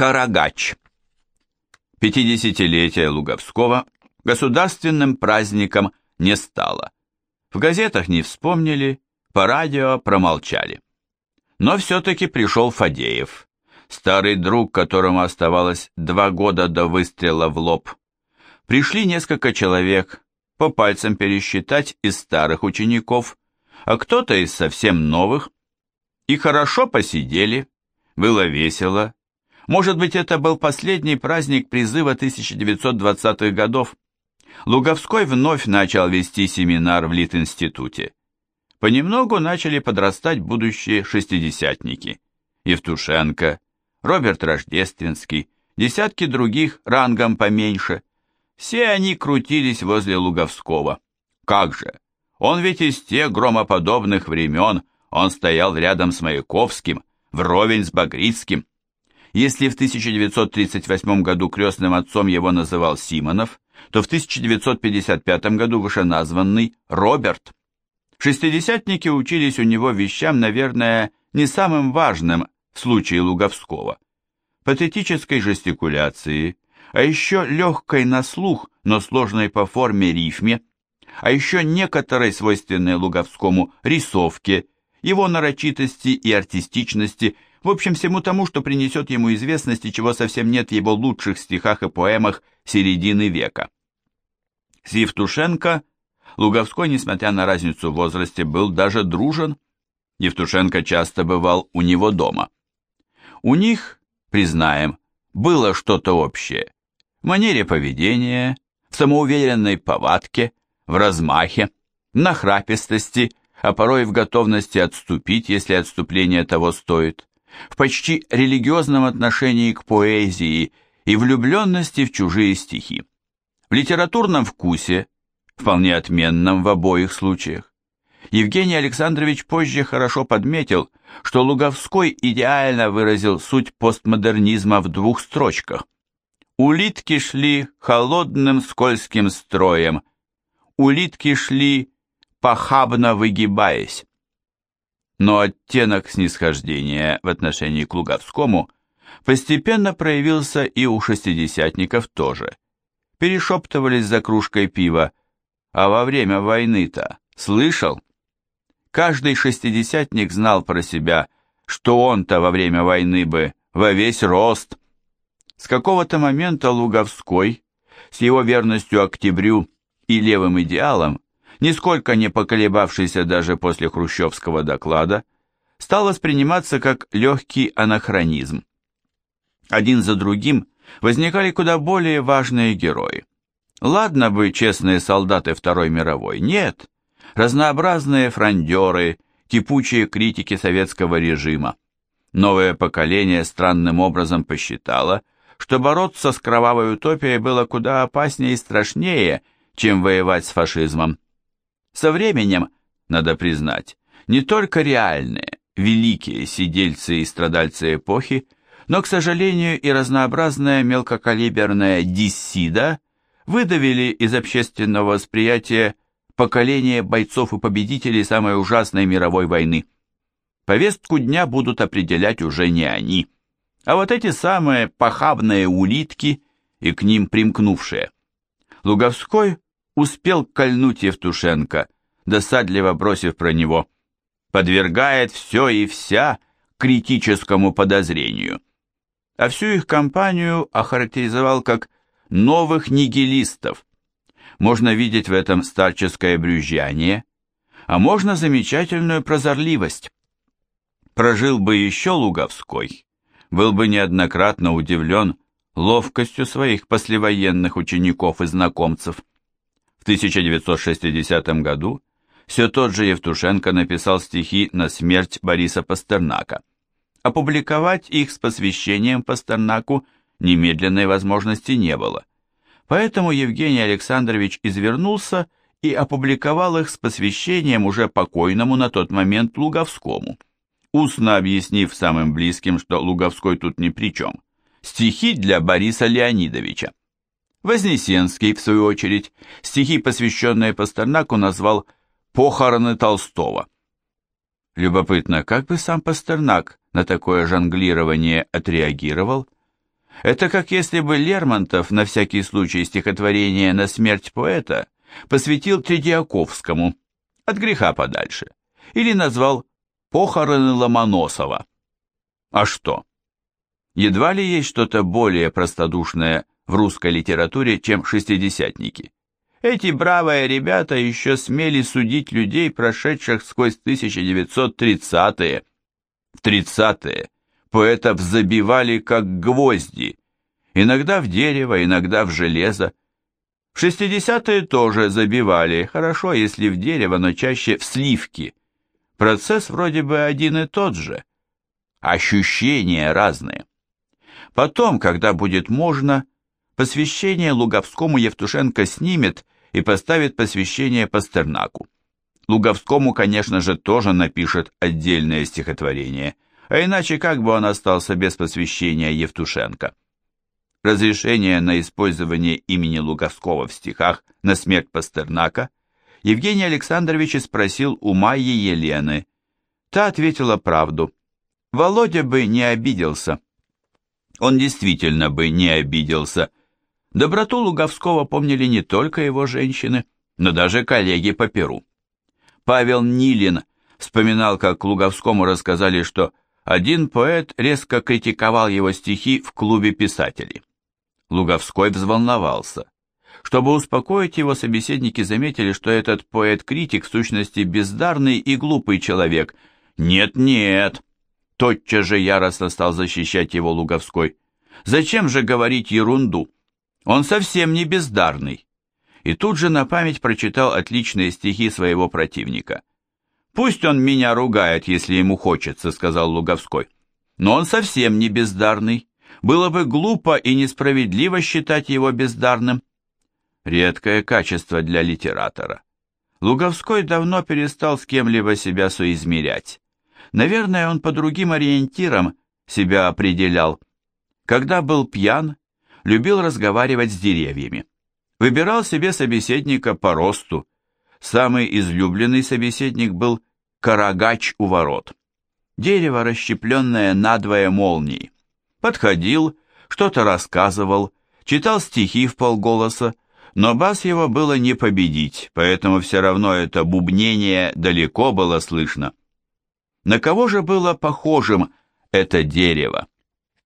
Карагач. 50-летие Луговского государственным праздником не стало. В газетах не вспомнили, по радио промолчали. Но все-таки пришел Фадеев, старый друг, которому оставалось два года до выстрела в лоб. Пришли несколько человек, по пальцам пересчитать из старых учеников, а кто-то из совсем новых. И хорошо посидели, было весело. Может быть, это был последний праздник призыва 1920-х годов. Луговской вновь начал вести семинар в Литинституте. Понемногу начали подрастать будущие шестидесятники. Евтушенко, Роберт Рождественский, десятки других рангом поменьше. Все они крутились возле Луговского. Как же! Он ведь из тех громоподобных времен, он стоял рядом с Маяковским, вровень с Багрицким. Если в 1938 году крестным отцом его называл Симонов, то в 1955 году вышеназванный Роберт. Шестидесятники учились у него вещам, наверное, не самым важным в случае Луговского. Патетической жестикуляции, а еще легкой на слух, но сложной по форме рифме, а еще некоторой свойственной Луговскому рисовке, его нарочитости и артистичности – в общем, всему тому, что принесет ему известность и чего совсем нет в его лучших стихах и поэмах середины века. С Евтушенко Луговской, несмотря на разницу в возрасте, был даже дружен. Евтушенко часто бывал у него дома. У них, признаем, было что-то общее. В манере поведения, в самоуверенной повадке, в размахе, в нахрапистости, а порой в готовности отступить, если отступление того стоит в почти религиозном отношении к поэзии и влюбленности в чужие стихи. В литературном вкусе, вполне отменном в обоих случаях. Евгений Александрович позже хорошо подметил, что Луговской идеально выразил суть постмодернизма в двух строчках. Улитки шли холодным скользким строем, улитки шли похабно выгибаясь но оттенок снисхождения в отношении к Луговскому постепенно проявился и у шестидесятников тоже. Перешептывались за кружкой пива, а во время войны-то слышал? Каждый шестидесятник знал про себя, что он-то во время войны бы во весь рост. С какого-то момента Луговской, с его верностью октябрю и левым идеалом, нисколько не поколебавшийся даже после хрущевского доклада, стал восприниматься как легкий анахронизм. Один за другим возникали куда более важные герои. Ладно бы честные солдаты Второй мировой, нет. Разнообразные фрондеры, кипучие критики советского режима. Новое поколение странным образом посчитало, что бороться с кровавой утопией было куда опаснее и страшнее, чем воевать с фашизмом. Со временем, надо признать, не только реальные, великие сидельцы и страдальцы эпохи, но, к сожалению, и разнообразная мелкокалиберная диссида выдавили из общественного восприятия поколение бойцов и победителей самой ужасной мировой войны. Повестку дня будут определять уже не они, а вот эти самые похабные улитки и к ним примкнувшие. Луговской успел кольнуть Евтушенко, досадливо бросив про него, подвергает все и вся критическому подозрению. А всю их компанию охарактеризовал как «новых нигилистов». Можно видеть в этом старческое брюзжание, а можно замечательную прозорливость. Прожил бы еще Луговской, был бы неоднократно удивлен ловкостью своих послевоенных учеников и знакомцев. В 1960 году все тот же Евтушенко написал стихи на смерть Бориса Пастернака. Опубликовать их с посвящением Пастернаку немедленной возможности не было. Поэтому Евгений Александрович извернулся и опубликовал их с посвящением уже покойному на тот момент Луговскому, устно объяснив самым близким, что Луговской тут ни при чем. Стихи для Бориса Леонидовича. Вознесенский, в свою очередь, стихи, посвященные Пастернаку, назвал «Похороны Толстого». Любопытно, как бы сам Пастернак на такое жонглирование отреагировал? Это как если бы Лермонтов на всякий случай стихотворение «На смерть поэта» посвятил Тредиаковскому, от греха подальше, или назвал «Похороны Ломоносова». А что? Едва ли есть что-то более простодушное в русской литературе, чем шестидесятники. Эти бравые ребята еще смели судить людей, прошедших сквозь 1930-е. В 30-е поэтов забивали как гвозди, иногда в дерево, иногда в железо. В 60-е тоже забивали, хорошо, если в дерево, но чаще в сливки. Процесс вроде бы один и тот же. Ощущения разные. Потом, когда будет можно, посвящение Луговскому Евтушенко снимет и поставит посвящение Пастернаку. Луговскому, конечно же, тоже напишет отдельное стихотворение, а иначе как бы он остался без посвящения Евтушенко? Разрешение на использование имени Луговского в стихах на смерть Пастернака Евгений Александрович спросил у Майи Елены. Та ответила правду. Володя бы не обиделся. Он действительно бы не обиделся. Доброту Луговского помнили не только его женщины, но даже коллеги по Перу. Павел Нилин вспоминал, как Луговскому рассказали, что один поэт резко критиковал его стихи в клубе писателей. Луговской взволновался. Чтобы успокоить его, собеседники заметили, что этот поэт-критик в сущности бездарный и глупый человек. «Нет-нет!» Тотчас же яростно стал защищать его Луговской. «Зачем же говорить ерунду? Он совсем не бездарный!» И тут же на память прочитал отличные стихи своего противника. «Пусть он меня ругает, если ему хочется», — сказал Луговской. «Но он совсем не бездарный. Было бы глупо и несправедливо считать его бездарным». Редкое качество для литератора. Луговской давно перестал с кем-либо себя соизмерять. Наверное, он по другим ориентирам себя определял. Когда был пьян, любил разговаривать с деревьями. Выбирал себе собеседника по росту. Самый излюбленный собеседник был карагач у ворот. Дерево, расщепленное надвое молнией. Подходил, что-то рассказывал, читал стихи в полголоса, но бас его было не победить, поэтому все равно это бубнение далеко было слышно. На кого же было похожим это дерево?